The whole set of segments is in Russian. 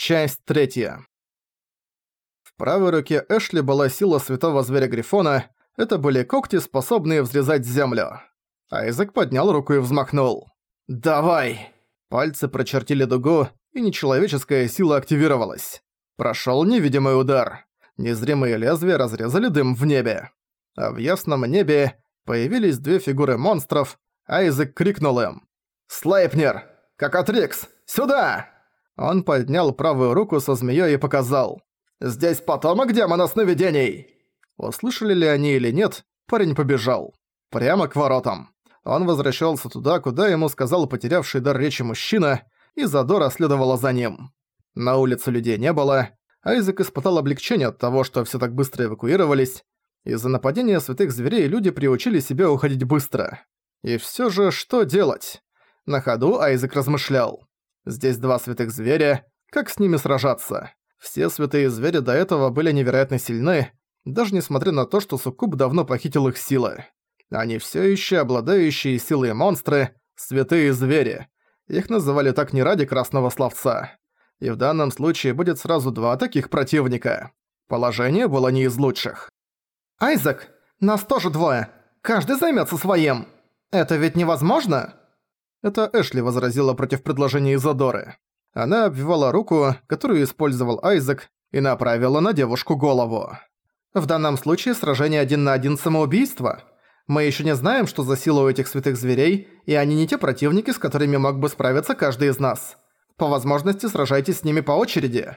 Часть третья. В правой руке Эшли была сила святого зверя Грифона, это были когти, способные взрезать землю. Айзек поднял руку и взмахнул. «Давай!» Пальцы прочертили дугу, и нечеловеческая сила активировалась. Прошёл невидимый удар. Незримые лезвия разрезали дым в небе. А в ясном небе появились две фигуры монстров, Айзек крикнул им. «Слейпнер! Кокатрикс! Сюда!» Он поднял правую руку со змеёй и показал. «Здесь потомок демона сновидений!» Услышали ли они или нет, парень побежал. Прямо к воротам. Он возвращался туда, куда ему сказал потерявший дар речи мужчина, и Задора следовала за ним. На улице людей не было. Айзек испытал облегчение от того, что все так быстро эвакуировались. Из-за нападения святых зверей люди приучили себя уходить быстро. И все же, что делать? На ходу Айзек размышлял. Здесь два святых зверя, как с ними сражаться? Все святые звери до этого были невероятно сильны, даже несмотря на то, что Суккуб давно похитил их силы. Они все еще обладающие силой монстры, святые звери. Их называли так не ради красного словца. И в данном случае будет сразу два таких противника. Положение было не из лучших. «Айзек, нас тоже двое. Каждый займется своим. Это ведь невозможно?» Это Эшли возразила против предложения Изодоры. Она обвивала руку, которую использовал Айзек, и направила на девушку голову. «В данном случае сражение один на один самоубийство. Мы еще не знаем, что за сила у этих святых зверей, и они не те противники, с которыми мог бы справиться каждый из нас. По возможности сражайтесь с ними по очереди».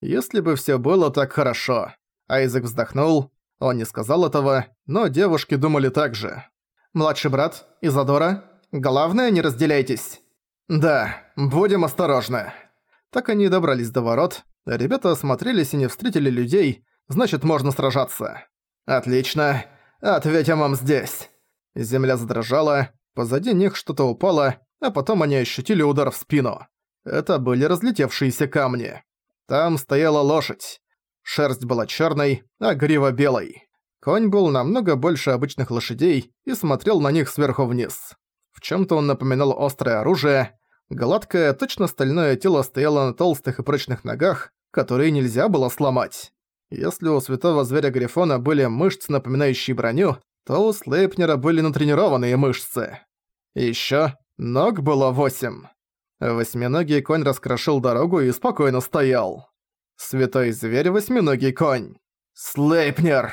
Если бы все было так хорошо. Айзек вздохнул. Он не сказал этого, но девушки думали так же. «Младший брат, Изодора, Главное, не разделяйтесь. Да, будем осторожны. Так они добрались до ворот. Ребята осмотрелись и не встретили людей, значит, можно сражаться. Отлично. Ответим вам здесь. Земля задрожала, позади них что-то упало, а потом они ощутили удар в спину. Это были разлетевшиеся камни. Там стояла лошадь. Шерсть была черной, а грива белой. Конь был намного больше обычных лошадей и смотрел на них сверху вниз. В чем-то он напоминал острое оружие. Гладкое, точно стальное тело стояло на толстых и прочных ногах, которые нельзя было сломать. Если у святого зверя Грифона были мышцы, напоминающие броню, то у Слейпнера были натренированные мышцы. И ещё ног было восемь. Восьминогий конь раскрошил дорогу и спокойно стоял. Святой зверь восьминогий конь. Слейпнер!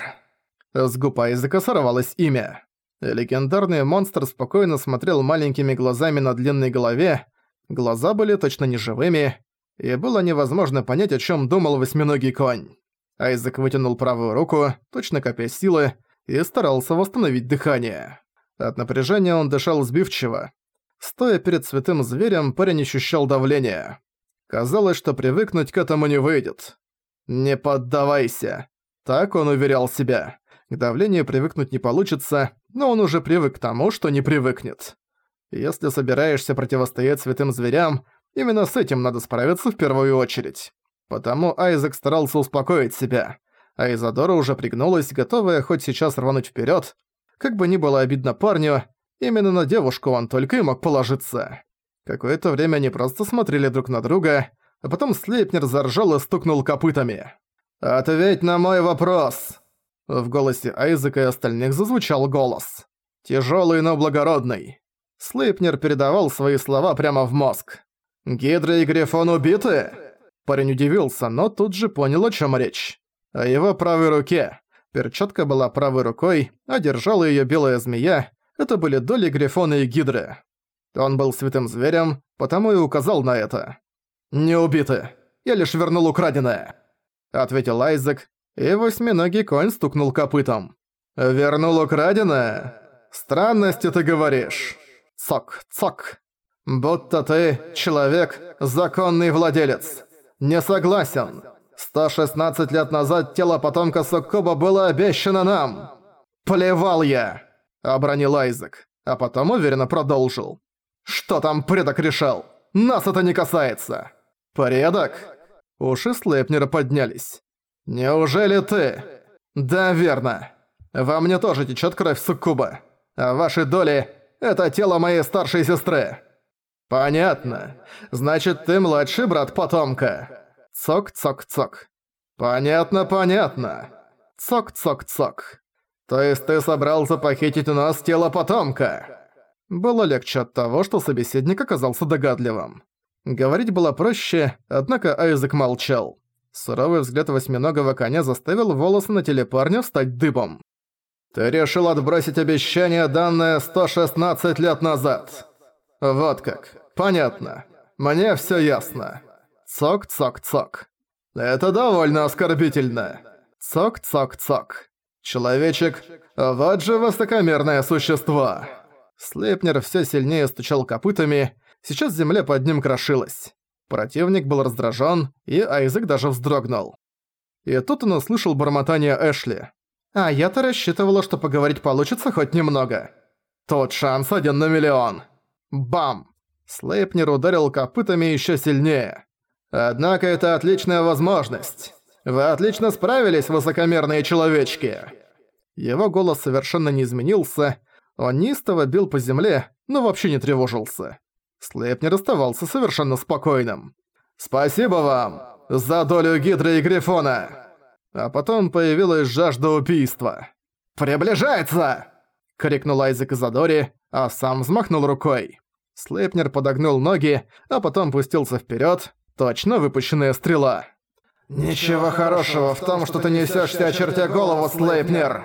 С губ языка сорвалось имя. Легендарный монстр спокойно смотрел маленькими глазами на длинной голове, глаза были точно неживыми, и было невозможно понять, о чем думал восьминогий конь. Айзек вытянул правую руку, точно копя силы, и старался восстановить дыхание. От напряжения он дышал сбивчиво. Стоя перед святым зверем, парень ощущал давление. Казалось, что привыкнуть к этому не выйдет. «Не поддавайся», — так он уверял себя. К давлению привыкнуть не получится, но он уже привык к тому, что не привыкнет. Если собираешься противостоять святым зверям, именно с этим надо справиться в первую очередь. Потому Айзек старался успокоить себя, а Изадора уже пригнулась, готовая хоть сейчас рвануть вперед. Как бы ни было обидно парню, именно на девушку он только и мог положиться. Какое-то время они просто смотрели друг на друга, а потом Слейпнер заржал и стукнул копытами. «Ответь на мой вопрос!» В голосе Айзека и остальных зазвучал голос. Тяжёлый, но благородный. Слейпнер передавал свои слова прямо в мозг. «Гидра и Грифон убиты?» Парень удивился, но тут же понял, о чём речь. О его правой руке. Перчатка была правой рукой, а держала её белая змея. Это были доли Грифона и Гидры. Он был святым зверем, потому и указал на это. «Не убиты. Я лишь вернул украденное», — ответил Айзек, и восьминогий конь стукнул копытом. «Вернул украденное? Странности ты говоришь. Цок, цок. Будто ты, человек, законный владелец. Не согласен. 116 лет назад тело потомка Суккуба было обещано нам. Плевал я!» — обронил Айзек, а потом уверенно продолжил. «Что там предок решал? Нас это не касается!» «Предок?» Уши Слейпнера поднялись. «Неужели ты?» «Да, верно. Во мне тоже течет кровь суккуба. А ваши доли — это тело моей старшей сестры». «Понятно. Значит, ты младший брат потомка». Цок-цок-цок. «Понятно, понятно. Цок-цок-цок. То есть ты собрался похитить у нас тело потомка?» Было легче от того, что собеседник оказался догадливым. Говорить было проще, однако Айзек молчал. Суровый взгляд восьминогого коня заставил волосы на теле парня встать дыбом. «Ты решил отбросить обещание, данное 116 лет назад!» «Вот как. Понятно. Мне всё ясно. Цок-цок-цок. Это довольно оскорбительно. Цок-цок-цок. Человечек, вот же высокомерное существо!» Слейпнер всё сильнее стучал копытами, сейчас земля под ним крошилась. Противник был раздражен, и Айзек даже вздрогнул. И тут он услышал бормотание Эшли. «А я-то рассчитывала, что поговорить получится хоть немного. Тот шанс один на миллион. Бам!» Слейпнер ударил копытами еще сильнее. «Однако это отличная возможность. Вы отлично справились, высокомерные человечки!» Его голос совершенно не изменился, он неистово бил по земле, но вообще не тревожился. Слейпнер оставался совершенно спокойным. «Спасибо вам за долю Гидры и Грифона!» А потом появилась жажда убийства. «Приближается!» — крикнул Айзек Изадори, а сам взмахнул рукой. Слейпнер подогнул ноги, а потом пустился вперед, точно выпущенная стрела. «Ничего хорошего в том, что ты несешься, очертя голову, Слейпнер!»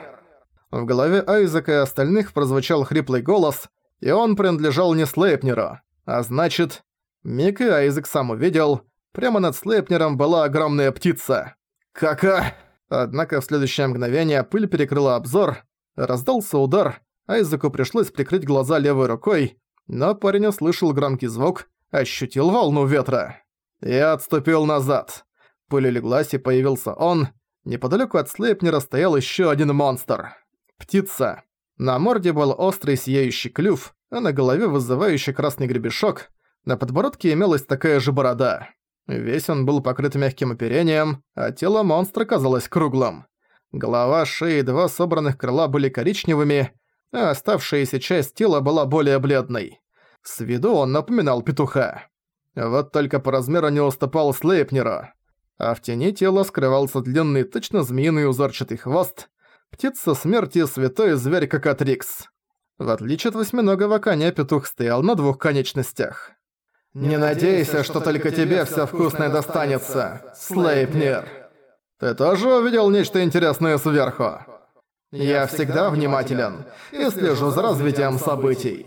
В голове Айзека и остальных прозвучал хриплый голос, и он принадлежал не Слейпнеру. А значит, Мик и Айзек сам увидел, прямо над Слейпнером была огромная птица. «Кака!» Однако в следующее мгновение пыль перекрыла обзор, раздался удар, Айзеку пришлось прикрыть глаза левой рукой, но парень услышал громкий звук, ощутил волну ветра. И отступил назад. Пыль улеглась и появился он. Неподалеку от Слейпнера стоял еще один монстр. Птица. На морде был острый сияющий клюв, а на голове вызывающий красный гребешок, на подбородке имелась такая же борода. Весь он был покрыт мягким оперением, а тело монстра казалось круглым. Голова, шея и два собранных крыла были коричневыми, а оставшаяся часть тела была более бледной. С виду он напоминал петуха. Вот только по размеру не уступал Слейпнеру. А в тени тела скрывался длинный, точно змеиный узорчатый хвост. Птица смерти святой зверь Кокатрикс. В отличие от восьминогого коня, петух стоял на двух конечностях. «Не надейся, что только тебе все вкусное достанется, Слейпнер!» «Ты тоже увидел нечто интересное сверху?» «Я всегда внимателен и слежу за развитием событий».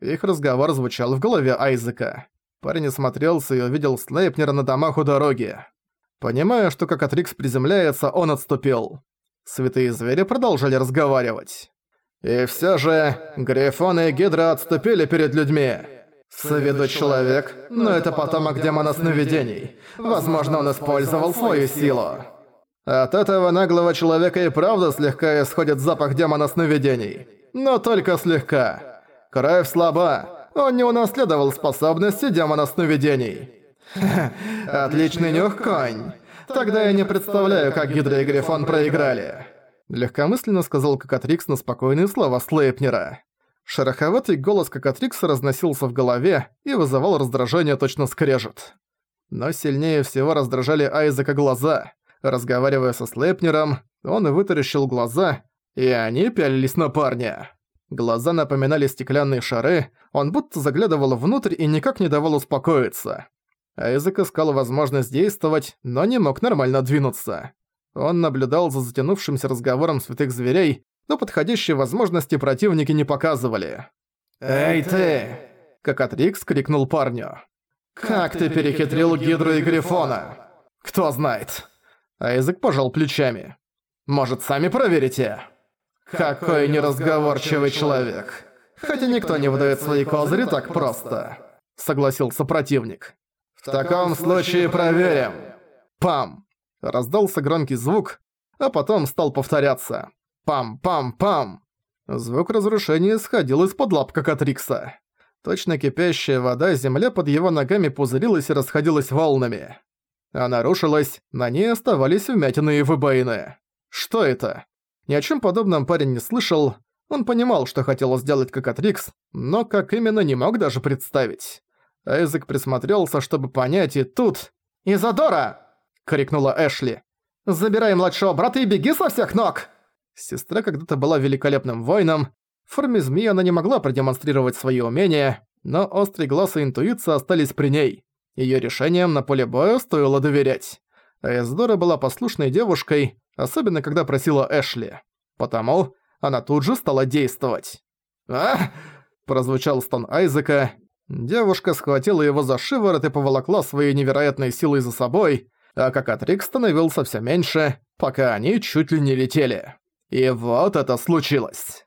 Их разговор звучал в голове Айзека. Парень осмотрелся и увидел Слейпнера на домах у дороги. Понимая, что как Атрикс приземляется, он отступил. Святые звери продолжали разговаривать. И все же, Грифон и Гидра отступили перед людьми. С виду человек, но это потомок демона сновидений. Возможно, он использовал свою силу. От этого наглого человека и правда слегка исходит запах демона сновидений. Но только слегка. Кровь слаба. Он не унаследовал способности демона сновидений. Отличный нюх, конь. Тогда я не представляю, как Гидра и Грифон проиграли. Легкомысленно сказал Кокатрикс на спокойные слова Слейпнера. Шероховатый голос Кокатрикса разносился в голове и вызывал раздражение точно скрежет. Но сильнее всего раздражали Айзека глаза. Разговаривая со Слейпнером, он вытаращил глаза, и они пялились на парня. Глаза напоминали стеклянные шары, он будто заглядывал внутрь и никак не давал успокоиться. Айзек искал возможность действовать, но не мог нормально двинуться. Он наблюдал за затянувшимся разговором святых зверей, но подходящей возможности противники не показывали. «Эй ты!» – как Атрикс крикнул парню. «Как ты перехитрил Гидру и Грифона?» «Кто знает?» А язык пожал плечами. «Может, сами проверите?» «Какой неразговорчивый человек!» «Хотя никто не выдает свои козыри так просто», — согласился противник. «В таком случае проверим!» Пам! Раздался громкий звук, а потом стал повторяться. Пам-пам-пам! Звук разрушения исходил из-под лап Кокатрикса. Точно кипящая вода, земля под его ногами пузырилась и расходилась волнами. Она рушилась, на ней оставались вмятины и выбоины. Что это? Ни о чем подобном парень не слышал. Он понимал, что хотел сделать Кокатрикс, но как именно не мог даже представить. Айзек присмотрелся, чтобы понять, и тут... «Изодора!» — крикнула Эшли. «Забирай младшего брата и беги со всех ног!» Сестра когда-то была великолепным воином. В форме змеи она не могла продемонстрировать свои умения, но острый глаз и интуиция остались при ней. Её решением на поле боя стоило доверять. А Эздора была послушной девушкой, особенно когда просила Эшли. Потому она тут же стала действовать. «А!» – прозвучал стон Айзека. Девушка схватила его за шиворот и поволокла своей невероятной силой за собой, а как Атрик становился все меньше, пока они чуть ли не летели. И вот это случилось.